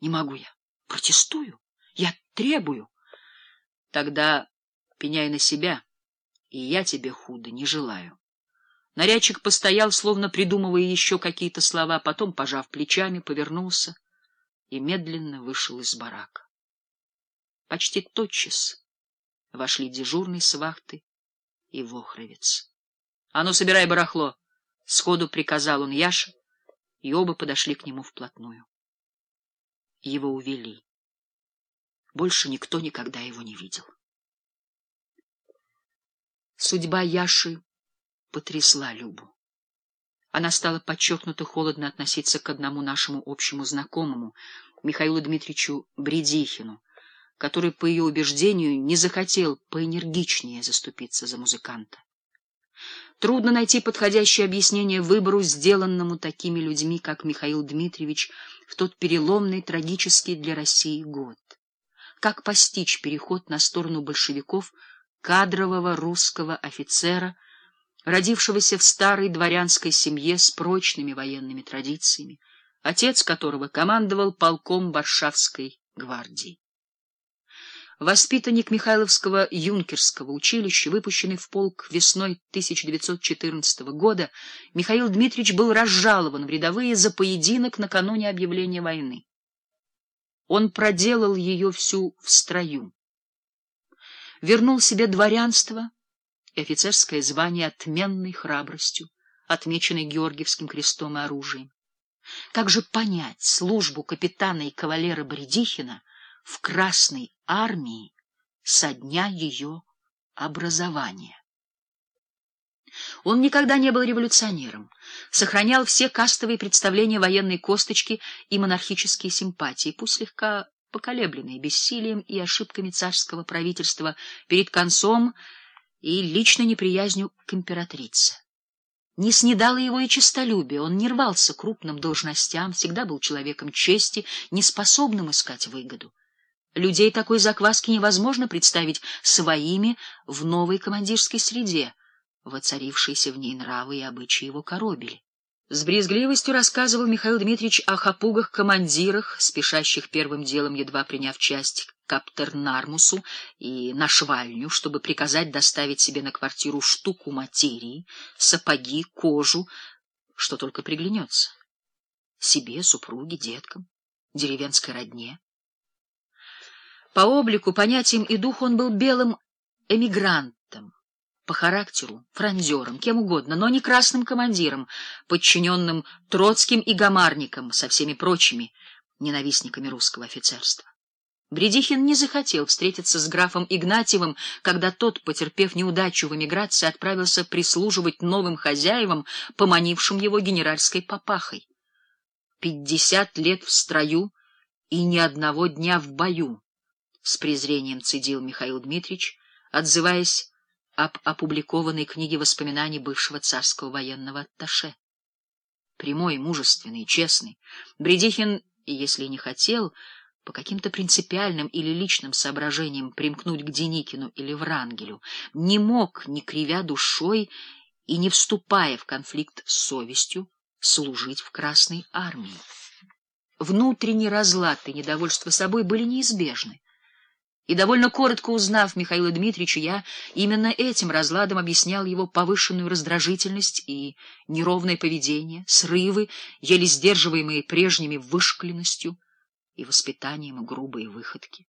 Не могу я. Протестую. Я требую. Тогда пеняй на себя, и я тебе худо не желаю. Нарядчик постоял, словно придумывая еще какие-то слова, потом, пожав плечами, повернулся и медленно вышел из барака. Почти тотчас вошли дежурный с вахты и вохровец. — А ну, собирай барахло! — сходу приказал он Яше, и оба подошли к нему вплотную. Его увели. Больше никто никогда его не видел. Судьба Яши потрясла Любу. Она стала подчеркнуто холодно относиться к одному нашему общему знакомому, Михаилу Дмитриевичу Бредихину, который, по ее убеждению, не захотел поэнергичнее заступиться за музыканта. Трудно найти подходящее объяснение выбору, сделанному такими людьми, как Михаил Дмитриевич, в тот переломный, трагический для России год. Как постичь переход на сторону большевиков кадрового русского офицера, родившегося в старой дворянской семье с прочными военными традициями, отец которого командовал полком Варшавской гвардии. Воспитанник Михайловского юнкерского училища, выпущенный в полк весной 1914 года, Михаил Дмитриевич был разжалован в рядовые за поединок накануне объявления войны. Он проделал ее всю в строю. Вернул себе дворянство и офицерское звание отменной храбростью, отмеченной Георгиевским крестом и оружием. Как же понять службу капитана и кавалера Бредихина в Красной армии со дня ее образования. Он никогда не был революционером, сохранял все кастовые представления военной косточки и монархические симпатии, пусть слегка поколебленные бессилием и ошибками царского правительства перед концом и личной неприязнью к императрице. Не снедало его и честолюбие, он не рвался крупным должностям, всегда был человеком чести, неспособным искать выгоду. Людей такой закваски невозможно представить своими в новой командирской среде, воцарившейся в ней нравы и обычаи его коробили. С брезгливостью рассказывал Михаил Дмитриевич о хапугах-командирах, спешащих первым делом, едва приняв часть к Каптернармусу и на швальню, чтобы приказать доставить себе на квартиру штуку материи, сапоги, кожу, что только приглянется. Себе, супруге, деткам, деревенской родне. По облику, понятиям и духу он был белым эмигрантом, по характеру франзером, кем угодно, но не красным командиром, подчиненным Троцким и Гамарником со всеми прочими ненавистниками русского офицерства. Бредихин не захотел встретиться с графом Игнатьевым, когда тот, потерпев неудачу в эмиграции, отправился прислуживать новым хозяевам, поманившим его генеральской папахой. Пятьдесят лет в строю и ни одного дня в бою с презрением цедил Михаил Дмитриевич, отзываясь об опубликованной книге воспоминаний бывшего царского военного атташе. Прямой, мужественный, честный, Бредихин, если не хотел, по каким-то принципиальным или личным соображениям примкнуть к Деникину или Врангелю, не мог, не кривя душой и не вступая в конфликт с совестью, служить в Красной армии. Внутренний разлад и недовольство собой были неизбежны. И довольно коротко узнав Михаила Дмитриевича, я именно этим разладом объяснял его повышенную раздражительность и неровное поведение, срывы, еле сдерживаемые прежними вышкленностью и воспитанием и грубые выходки.